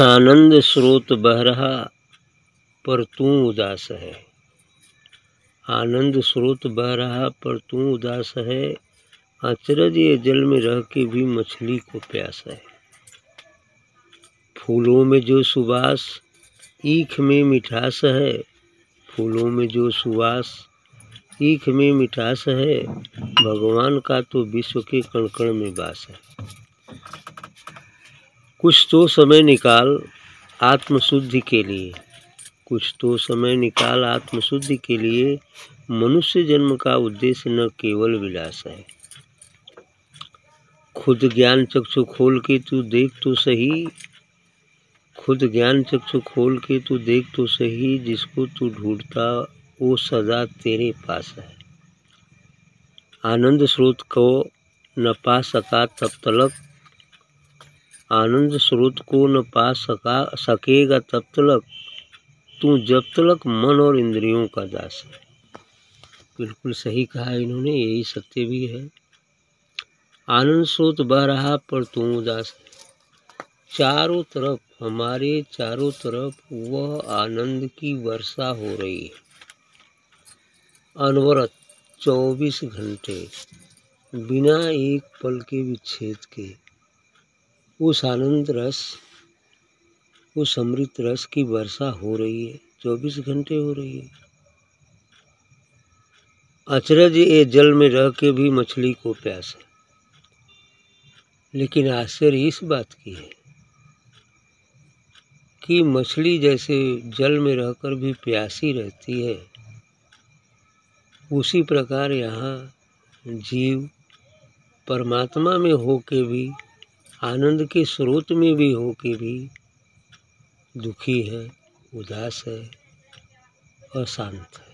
आनंद स्रोत बह रहा पर तू उदास है। आनंद स्रोत बह रहा पर तू उदास है। अचरज ये जल में रह के भी मछली को प्यास है। फूलों में जो सुबास ईख में मिठास है। फूलों में जो सुवास, ईख में मिठास है। भगवान का तो विश्व के कणकण में वास है। कुछ तो समय निकाल आत्मशुद्धि के लिए। कुछ तो समय निकाल आत्मशुद्धि के लिए मनुष्य जन्म का उद्देश्य न केवल विलास है। खुद ज्ञान चक्षु खोल के तू देख तो सही, खुद ज्ञान चक्षु खोल के तू देख तो सही, जिसको तू ढूंढता वो सदा तेरे पास है। आनंद स्रोत को न पा सका तब तलक आनंद स्रोत को न पा सका, सकेगा तब तलक, तू जब तक मन और इंद्रियों का दास है। बिल्कुल सही कहा इन्होंने, यही सत्य भी है। आनंद स्रोत बह रहा, पर तू उदास चारों तरफ़, हमारे चारों तरफ़, वह आनंद की वर्षा हो रही है। अनवरत चौबीस घंटे, बिना एक पल के विच्छेद के उस आनंद रस, उस अमृत रस की वर्षा हो रही है, चौबीस घंटे हो रही है। अचरज ये जल में रह के भी मछली को प्यास है। लेकिन आश्चर्य इस बात की है कि मछली जैसे जल में रहकर भी प्यासी रहती है। उसी प्रकार यहाँ जीव परमात्मा में हो के भी आनंद के स्रोत में भी हो के भी, दुखी है, उदास है और शांत है।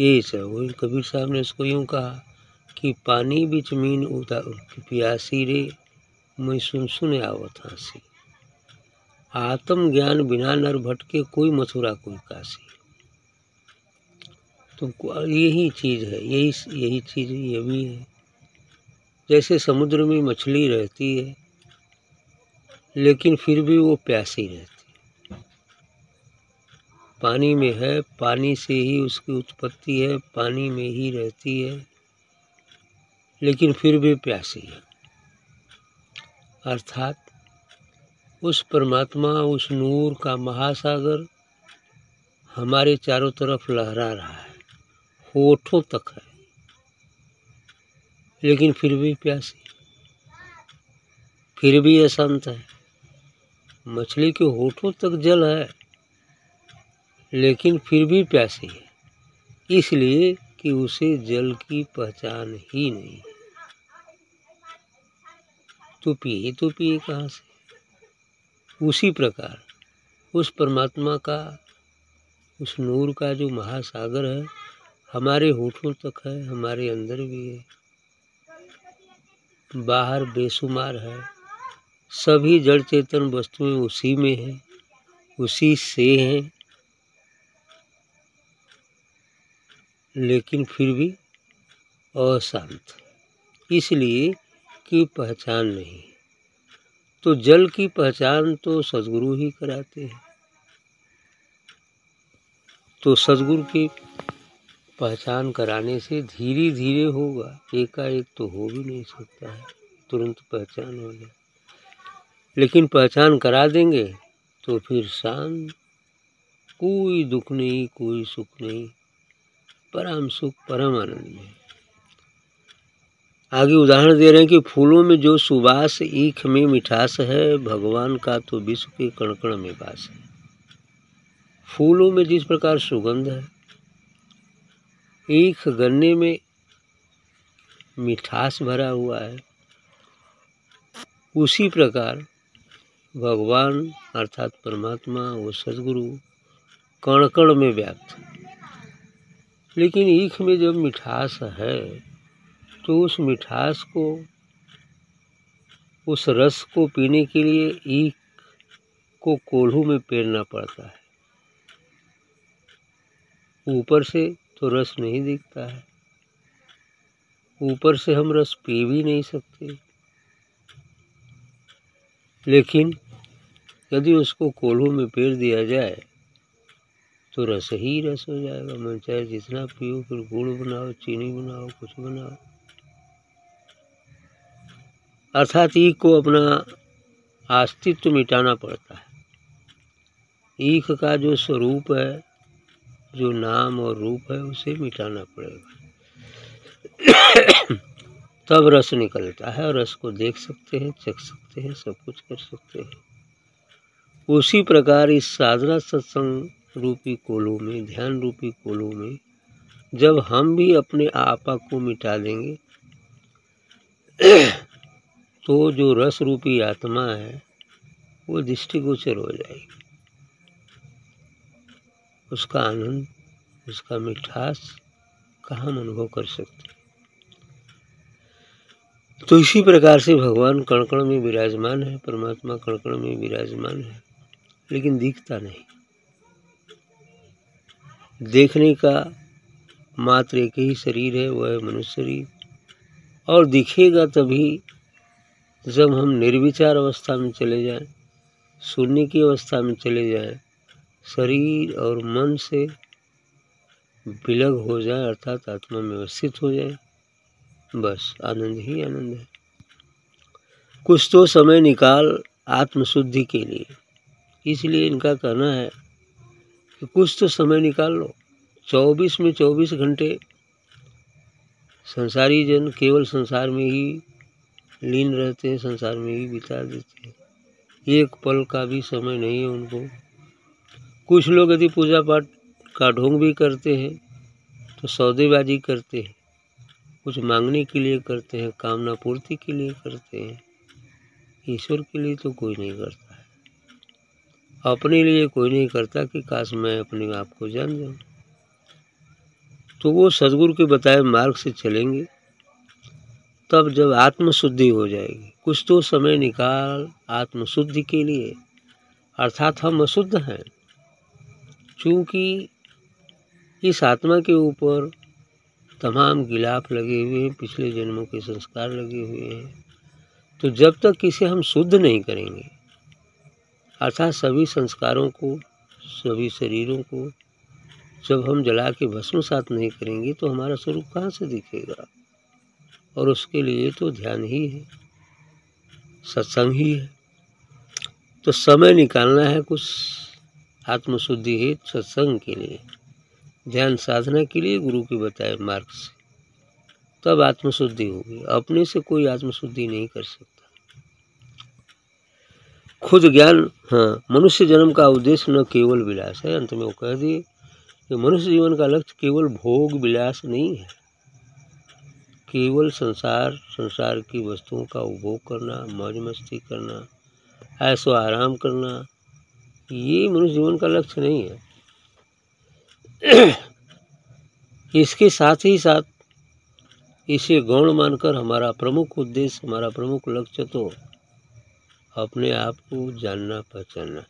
ये सब वही कबीर साहब ने इसको यूँ कहा कि पानी बिच मीन उदा, प्यासी रे, मैं सुन सुन आवत हँसी। आत्म ज्ञान बिना नर भटके कोई मथुरा, कोई काशी। तो यही चीज़ है, यही यही चीज़ ये भी है। जैसे समुद्र में मछली रहती है, लेकिन फिर भी वो प्यासी रहती है। पानी में है, पानी से ही उसकी उत्पत्ति है, पानी में ही रहती है, लेकिन फिर भी प्यासी है। अर्थात उस परमात्मा, उस नूर का महासागर हमारे चारों तरफ़ लहरा रहा है, होठों तक है। लेकिन फिर भी प्यासी। फिर भी अशांत है। मछली के होठों तक जल है, लेकिन फिर भी प्यासी है। इसलिए कि उसे जल की पहचान ही नहीं तो पिए तो पिए कहाँ से? उसी प्रकार उस परमात्मा का, उस नूर का जो महासागर है, हमारे होठों तक है, हमारे अंदर भी है। बाहर बेशुमार है। सभी जड़ चेतन वस्तुएँ उसी में हैं, उसी से हैं। लेकिन फिर भी अशांत, इसलिए कि पहचान नहीं। तो जल की पहचान तो सदगुरु ही कराते हैं। तो सदगुरु की पहचान कराने से धीरे धीरे होगा। एकाएक तो हो भी नहीं सकता है। तुरंत पहचान हो जाए। लेकिन पहचान करा देंगे तो फिर शांत, कोई दुख नहीं, कोई सुख नहीं। परम सुख, परम आनंद में आगे उदाहरण दे रहे हैं कि फूलों में जो सुबास ईख में मिठास है, भगवान का तो विश्व के कणकण में वास है। फूलों में जिस प्रकार सुगंध है ईख गन्ने में मिठास भरा हुआ है। उसी प्रकार भगवान अर्थात परमात्मा वो सदगुरु कण कण में व्याप्त। लेकिन ईख में जब मिठास है तो उस मिठास को, उस रस को पीने के लिए ईख को कोल्हू में पेरना पड़ता है। ऊपर से तो रस नहीं दिखता है। ऊपर से हम रस पी भी नहीं सकते। लेकिन यदि उसको कोल्हू में पेर दिया जाए तो रस ही रस हो जाएगा। मन चाहे जितना पियो, फिर गुड़ बनाओ, चीनी बनाओ, कुछ बनाओ। अर्थात ईख को अपना अस्तित्व मिटाना पड़ता है। ईख का जो स्वरूप है जो नाम और रूप है उसे मिटाना पड़ेगा। तब रस निकलता है और रस को देख सकते हैं, चख सकते हैं, सब कुछ कर सकते हैं। उसी प्रकार इस साधना सत्संग रूपी कोलों में, ध्यान रूपी कोलों में, जब हम भी अपने आपा को मिटा देंगे तो जो रस रूपी आत्मा है, वो दृष्टिगोचर हो जाएगी। उसका आनंद उसका मिठास का हम अनुभव कर सकते तो इसी प्रकार से भगवान कणकण में विराजमान है परमात्मा कणकण में विराजमान है लेकिन दिखता नहीं। देखने का मात्र एक ही शरीर है वह है मनुष्य शरीर। और दिखेगा तभी जब हम निर्विचार अवस्था में चले जाएँ, शून्य की अवस्था में चले जाएँ, शरीर और मन से विलग हो जाए, अर्थात आत्मा में व्यवस्थित हो जाए। बस, आनंद ही आनंद है। कुछ तो समय निकाल आत्मशुद्धि के लिए। इसलिए इनका कहना है कि कुछ तो समय निकाल लो। चौबीस में चौबीस घंटे संसारी जन केवल संसार में ही लीन रहते हैं, संसार में ही बिता देते हैं। एक पल का भी समय नहीं है उनको। कुछ लोग यदि पूजा पाठ का ढोंग भी करते हैं तो सौदेबाजी करते हैं। कुछ मांगने के लिए करते हैं, कामना पूर्ति के लिए करते हैं। ईश्वर के लिए तो कोई नहीं करता है। अपने लिए कोई नहीं करता कि काश मैं अपने आप को जान जाऊँ। तो वो सदगुरु के बताए मार्ग से चलेंगे। तब जब आत्मशुद्धि हो जाएगी, कुछ तो समय निकाल आत्मशुद्धि के लिए। अर्थात हम अशुद्ध हैं। चूँकि इस आत्मा के ऊपर तमाम गिलाफ लगे हुए हैं, पिछले जन्मों के संस्कार लगे हुए हैं तो जब तक इसे हम शुद्ध नहीं करेंगे, अर्थात सभी संस्कारों को, सभी शरीरों को, जब हम जला के भस्म साथ नहीं करेंगे तो हमारा स्वरूप कहाँ से दिखेगा? और उसके लिए तो ध्यान ही है, सत्संग ही है। तो समय निकालना है कुछ आत्मशुद्धि हेतु सत्संग के लिए, ध्यान साधना के लिए गुरु के बताए मार्ग से। तब आत्मशुद्धि होगी। अपने से कोई आत्मशुद्धि नहीं कर सकता। खुद ज्ञान हाँ मनुष्य जन्म का उद्देश्य न केवल विलास है। अंत में वो कह दिए कि मनुष्य जीवन का लक्ष्य केवल भोग, विलास नहीं है। केवल संसार संसार की वस्तुओं का उपभोग करना मौज मस्ती करना, ऐसो आराम करना ये मनुष्य जीवन का लक्ष्य नहीं है। इसके साथ ही साथ इसे गौण मानकर हमारा प्रमुख उद्देश्य, हमारा प्रमुख लक्ष्य तो अपने आप को जानना, पहचानना है।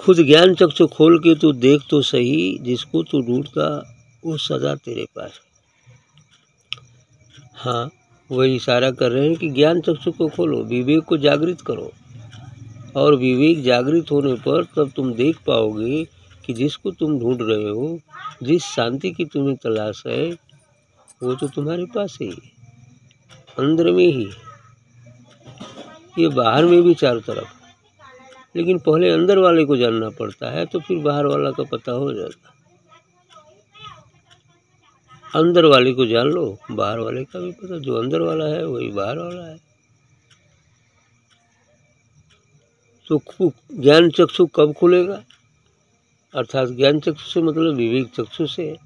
खुद ज्ञान चक्षु खोल के तू देख तो सही, जिसको तू ढूंढता, वो सदा तेरे पास हाँ। वही इशारा कर रहे हैं कि ज्ञान चक्षु को खोलो, विवेक को जागृत करो। और विवेक जागृत होने पर तब तुम देख पाओगे कि जिसको तुम ढूंढ रहे हो, जिस शांति की तुम्हें तलाश है, वो तो तुम्हारे पास ही अंदर में ही ये बाहर में भी चारों तरफ़ लेकिन पहले अंदर वाले को जानना पड़ता है तो फिर बाहर वाला का पता हो जाता अंदर वाले को जान लो, बाहर वाले का भी पता, जो अंदर वाला है, वही बाहर वाला है। तो ज्ञान चक्षु कब खुलेगा? अर्थात ज्ञान चक्षु से मतलब विवेक चक्षु से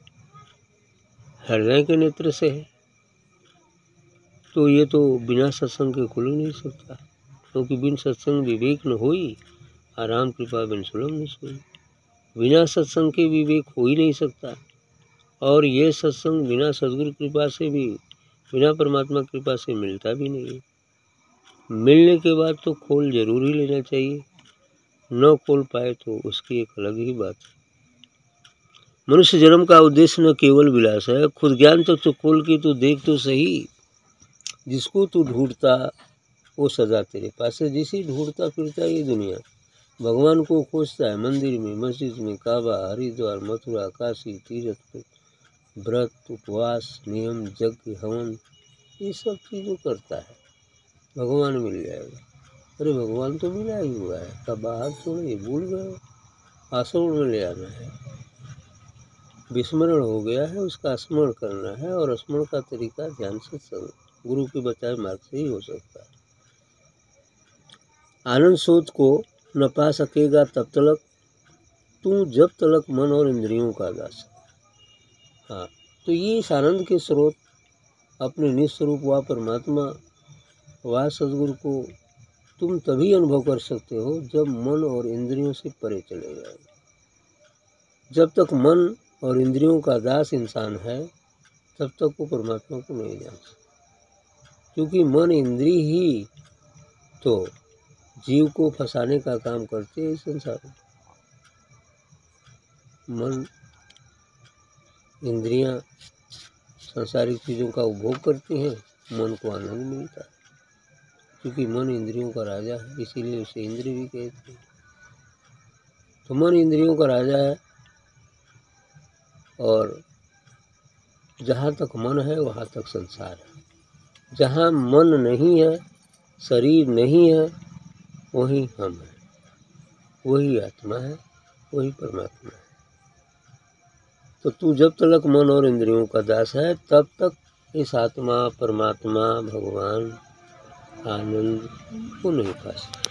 हृदय के नेत्र से है। तो ये तो बिना सत्संग के खुल ही नहीं सकता। क्योंकि बिन सत्संग विवेक न हो ही आराम, कृपा, बिन सुलभ नहीं सोई बिना सत्संग के विवेक हो ही नहीं सकता। और ये सत्संग बिना सदगुरु कृपा से भी, बिना परमात्मा कृपा से मिलता भी नहीं मिलने के बाद तो खोल ज़रूर ही लेना चाहिए। न खोल पाए तो उसकी एक अलग ही बात है। मनुष्य जन्म का उद्देश्य न केवल विलास है, खुद ज्ञान तक तो खोल के तो देख तो सही। जिसको तू ढूंढता, वो सदा तेरे पास है। जिसे ढूंढता फिरता ये दुनिया। भगवान को खोजता है मंदिर में, मस्जिद में, काबा, हरिद्वार, मथुरा, काशी, तीर्थ व्रत, उपवास, नियम, यज्ञ, हवन, ये सब चीज़ों करता है। भगवान मिल जाएगा। अरे भगवान तो मिला ही हुआ है। कब बाहर छोड़े भूल गए। आश्रम में ले आना है। विस्मरण हो गया है, उसका स्मरण करना है और स्मरण का तरीका ध्यान से गुरु के बताए मार्ग से ही हो सकता है। आनंद शोध को न पा सकेगा तब तलक, तू जब तलक मन और इंद्रियों का दास हाँ। तो ये इस आनंद के स्रोत, अपने निस्वरूप व परमात्मा व सदगुरु को तुम तभी अनुभव कर सकते हो जब मन और इंद्रियों से परे चले जाए। जब तक मन और इंद्रियों का दास इंसान है, तब तक वो परमात्मा को नहीं जान सकता। क्योंकि मन इंद्री ही तो जीव को फंसाने का काम करते हैं संसार में। मन, इंद्रियाँ संसारिक चीज़ों का उपभोग करती हैं, मन को आनंद मिलता है। क्योंकि मन इंद्रियों का राजा है, इसीलिए उसे इंद्र भी कहते हैं। तो मन इंद्रियों का राजा है और जहाँ तक मन है, वहाँ तक संसार है। जहाँ मन नहीं है, शरीर नहीं है, वही हम हैं। वही आत्मा है, वही परमात्मा है। तो तू जब तक मन और इंद्रियों का दास है, तब तक इस आत्मा, परमात्मा, भगवान आनंद उन्हीं नहीं पा सकता।